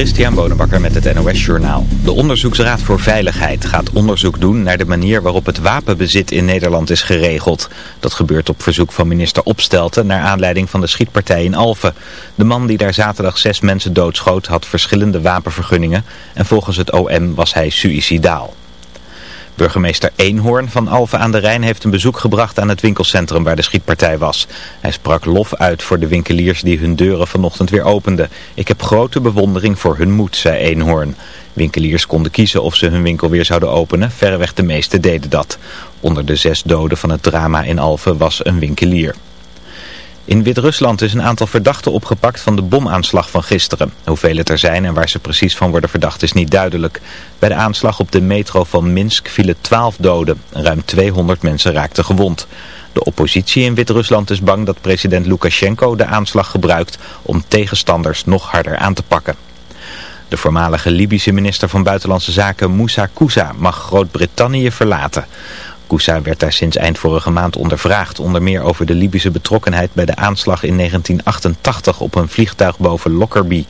Christian Bonenbakker met het NOS Journaal. De Onderzoeksraad voor Veiligheid gaat onderzoek doen naar de manier waarop het wapenbezit in Nederland is geregeld. Dat gebeurt op verzoek van minister Opstelten naar aanleiding van de schietpartij in Alphen. De man die daar zaterdag zes mensen doodschoot had verschillende wapenvergunningen en volgens het OM was hij suïcidaal. Burgemeester Eenhoorn van Alphen aan de Rijn heeft een bezoek gebracht aan het winkelcentrum waar de schietpartij was. Hij sprak lof uit voor de winkeliers die hun deuren vanochtend weer openden. Ik heb grote bewondering voor hun moed, zei Eenhoorn. Winkeliers konden kiezen of ze hun winkel weer zouden openen. Verreweg de meeste deden dat. Onder de zes doden van het drama in Alphen was een winkelier. In Wit-Rusland is een aantal verdachten opgepakt van de bomaanslag van gisteren. Hoeveel het er zijn en waar ze precies van worden verdacht is niet duidelijk. Bij de aanslag op de metro van Minsk vielen 12 doden. Ruim 200 mensen raakten gewond. De oppositie in Wit-Rusland is bang dat president Lukashenko de aanslag gebruikt om tegenstanders nog harder aan te pakken. De voormalige Libische minister van Buitenlandse Zaken Moussa Kouza mag Groot-Brittannië verlaten. Kousa werd daar sinds eind vorige maand ondervraagd, onder meer over de Libische betrokkenheid bij de aanslag in 1988 op een vliegtuig boven Lockerbie.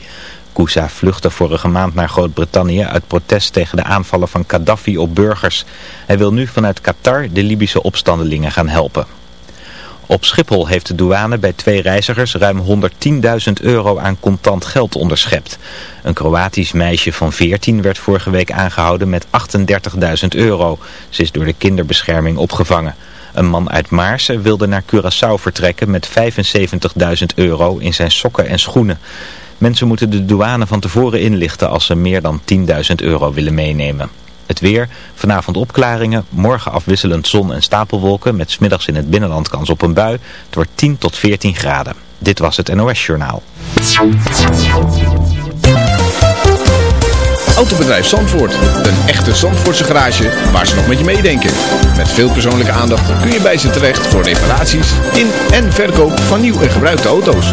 Kousa vluchtte vorige maand naar Groot-Brittannië uit protest tegen de aanvallen van Gaddafi op burgers. Hij wil nu vanuit Qatar de Libische opstandelingen gaan helpen. Op Schiphol heeft de douane bij twee reizigers ruim 110.000 euro aan contant geld onderschept. Een Kroatisch meisje van 14 werd vorige week aangehouden met 38.000 euro. Ze is door de kinderbescherming opgevangen. Een man uit Maarsen wilde naar Curaçao vertrekken met 75.000 euro in zijn sokken en schoenen. Mensen moeten de douane van tevoren inlichten als ze meer dan 10.000 euro willen meenemen. Het weer, vanavond opklaringen, morgen afwisselend zon en stapelwolken met smiddags in het binnenland kans op een bui. Het wordt 10 tot 14 graden. Dit was het NOS Journaal. Autobedrijf Zandvoort. Een echte Zandvoortse garage waar ze nog met je meedenken. Met veel persoonlijke aandacht kun je bij ze terecht voor reparaties in en verkoop van nieuw en gebruikte auto's.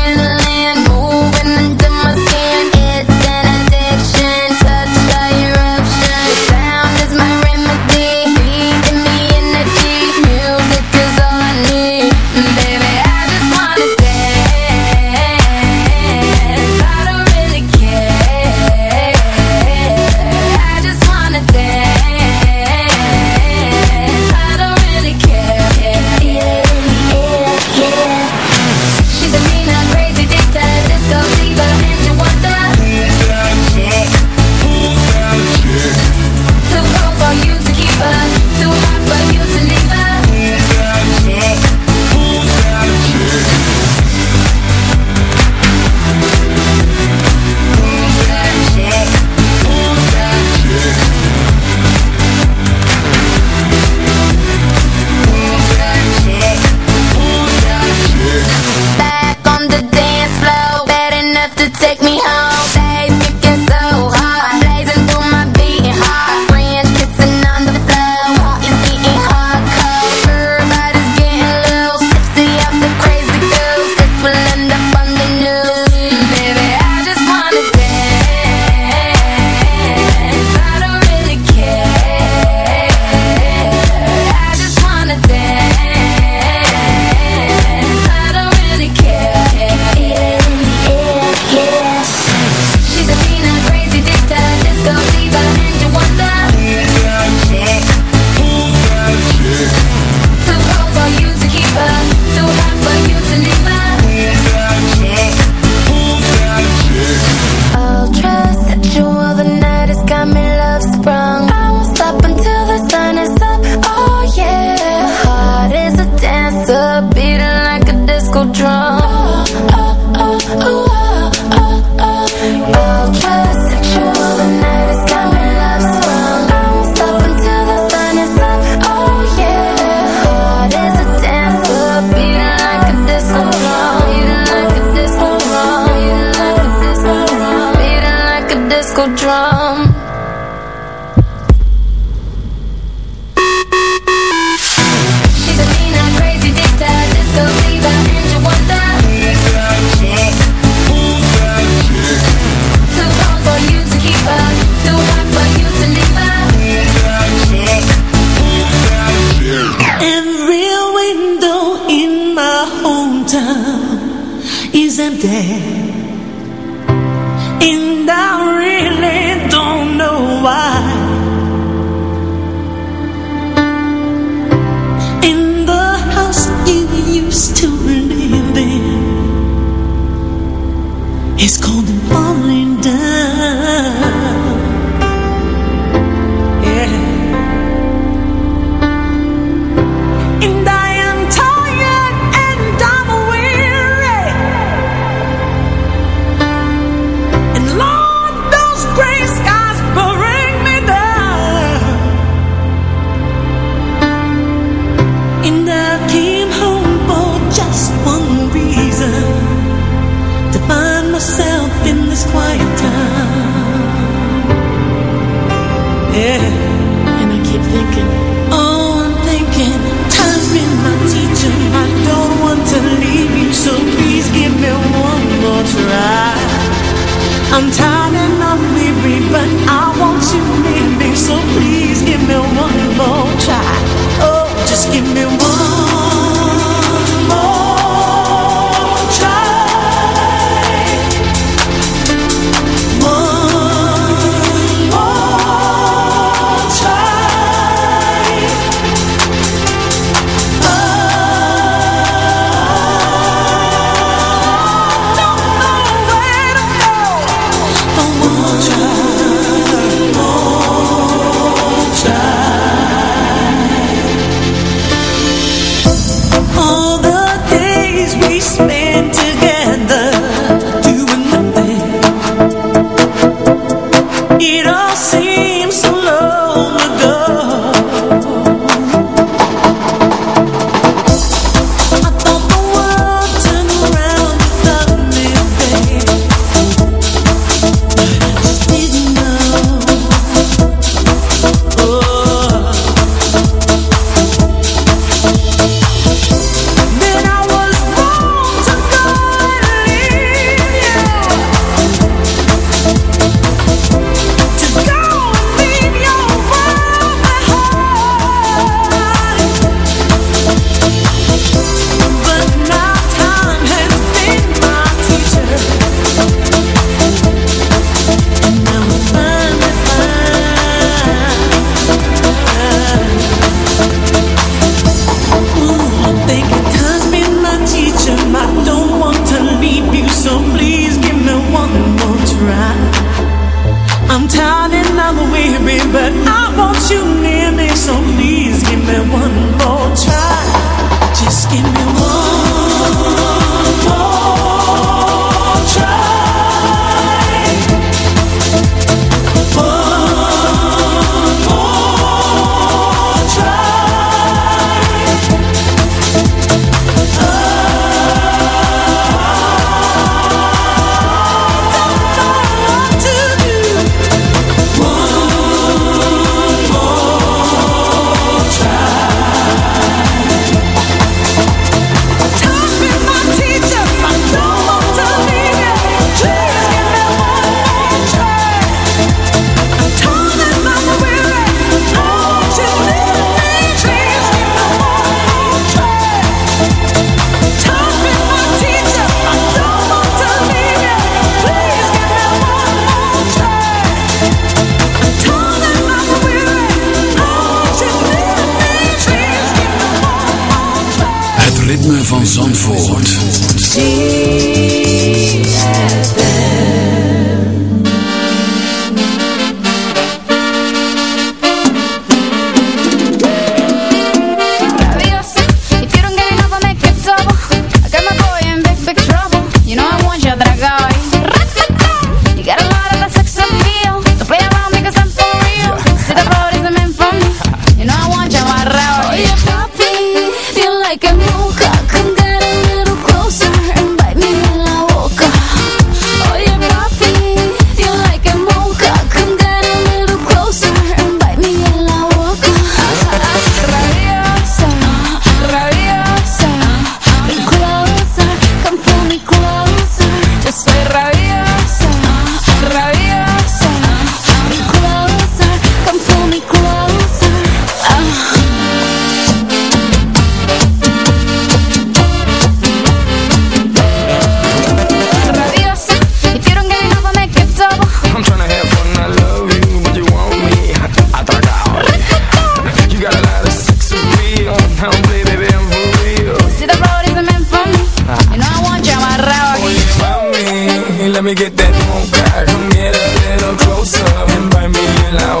Let me get that moon back. Come get a little closer And bite me in loud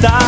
está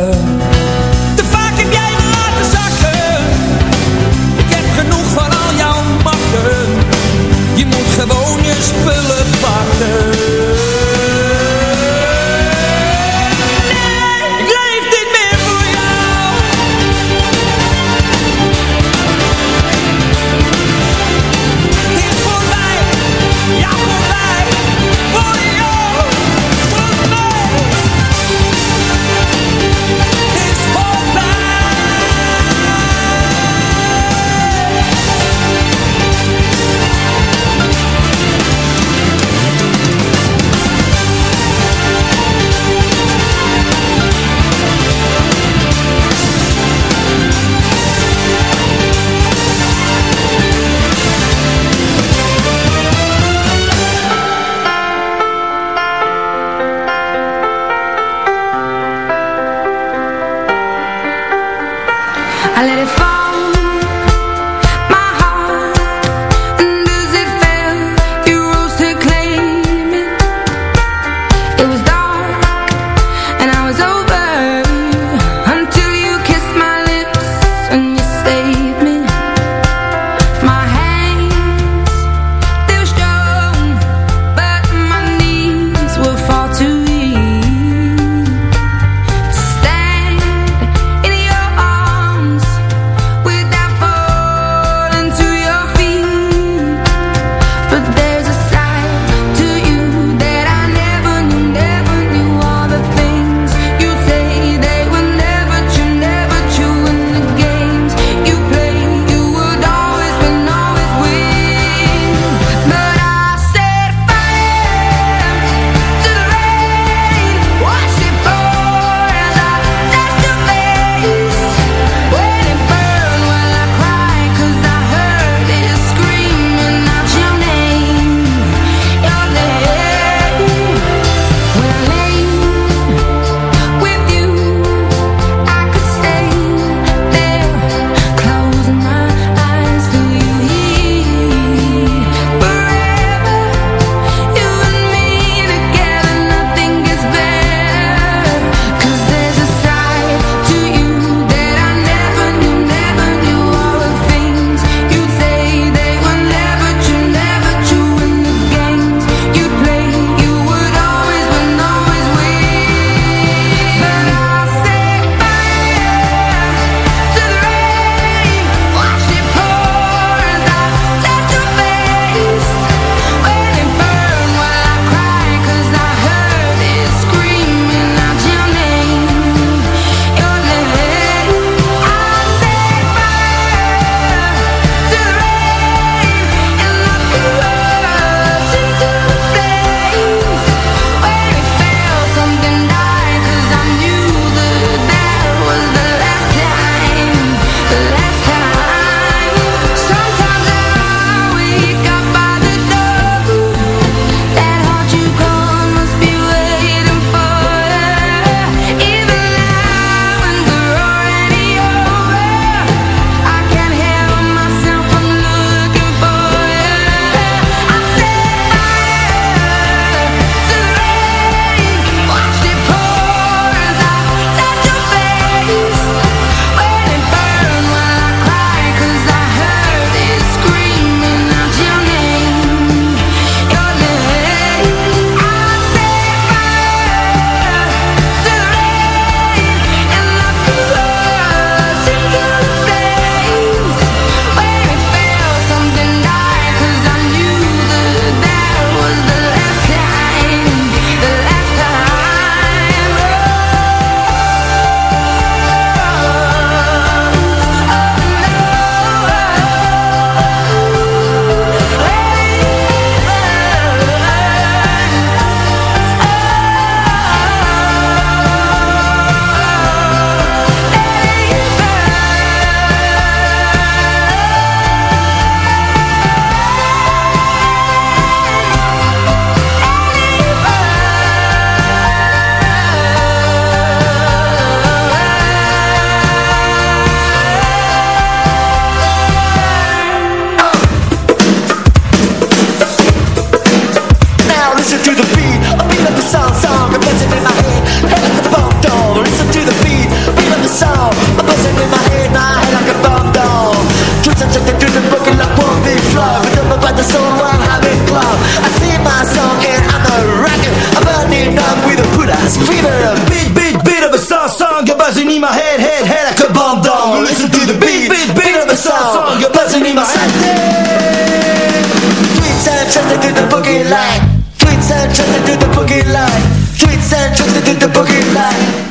to the boogie line. Sweet sound, just to do the boogie line. Sweet sound, just to do the boogie line.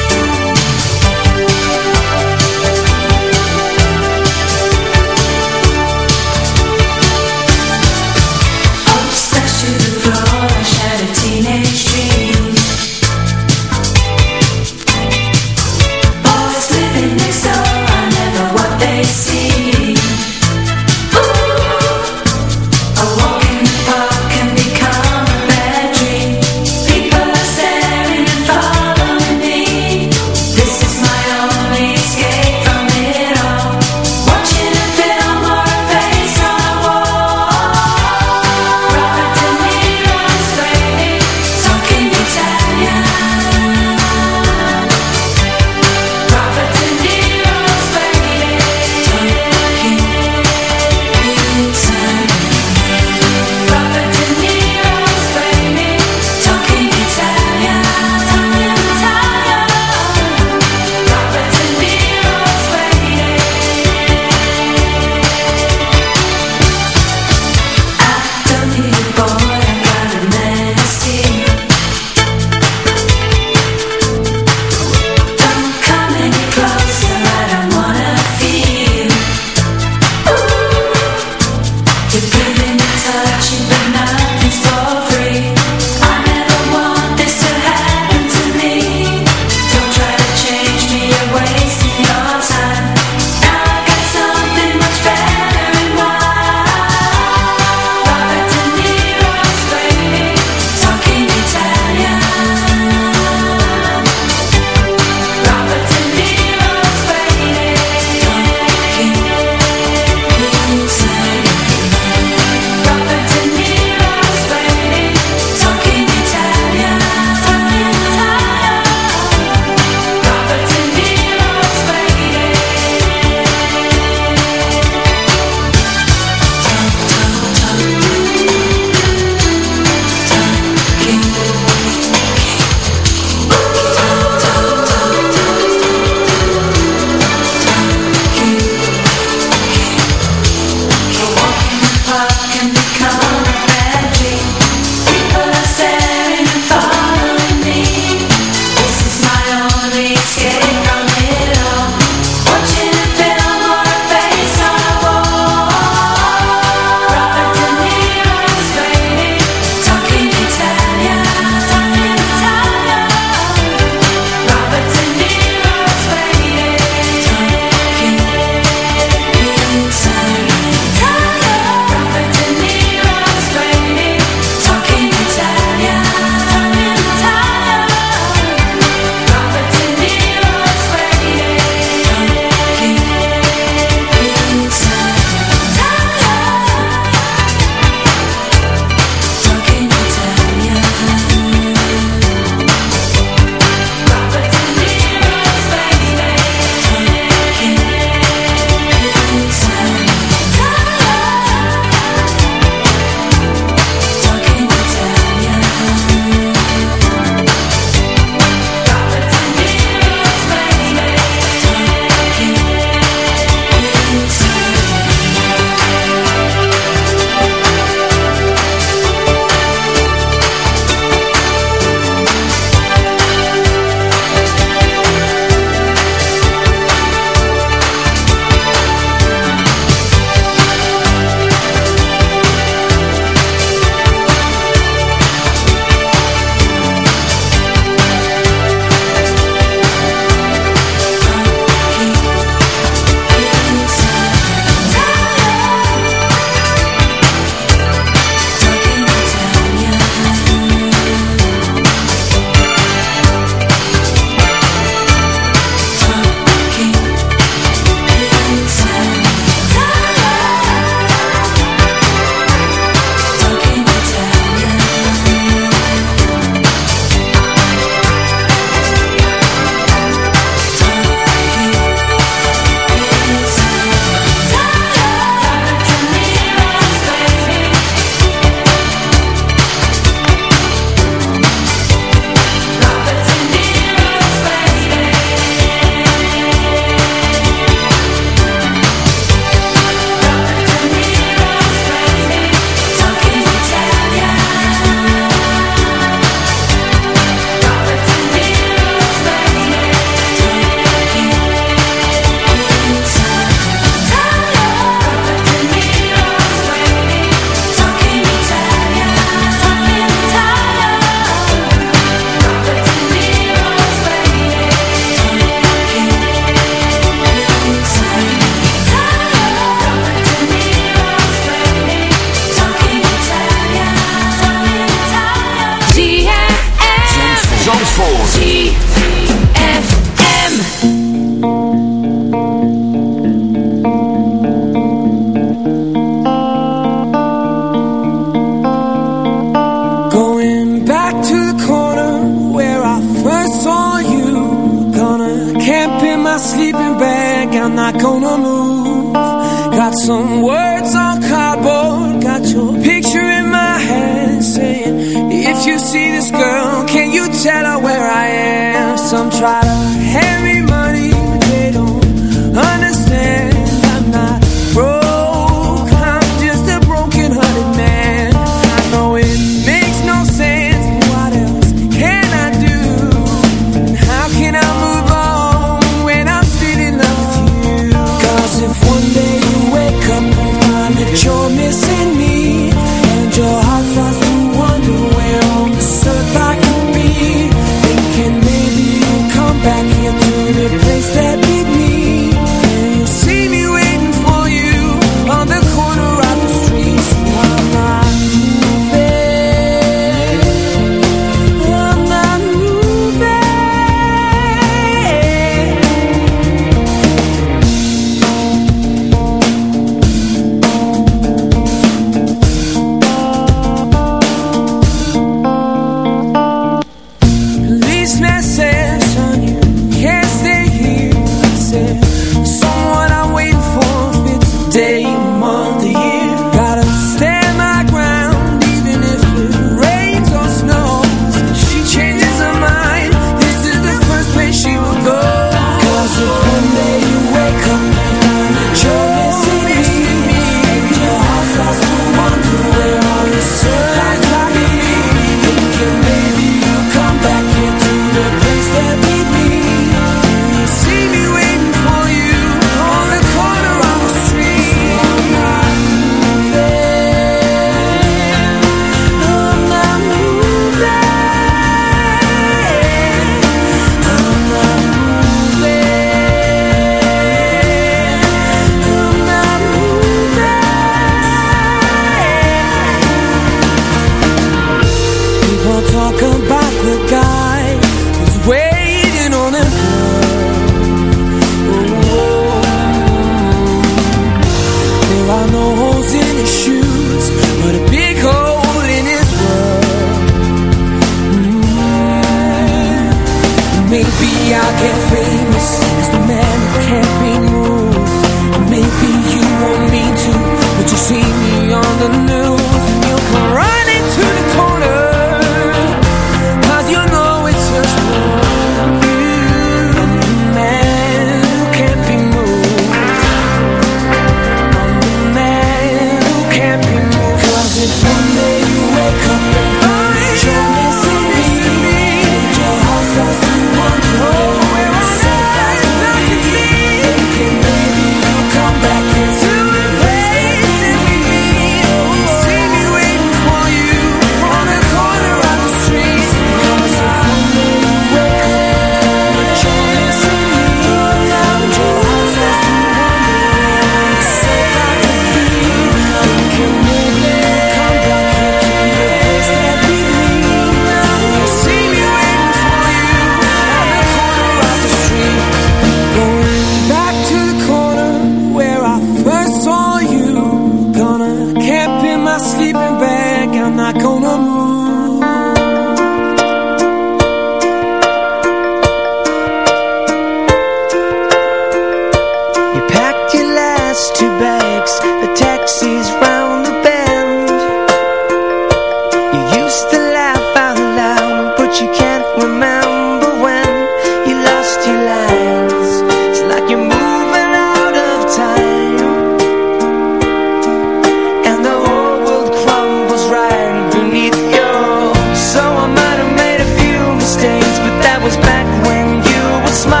smile.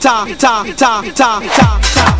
Ta, ta, ta, ta, ta, ta.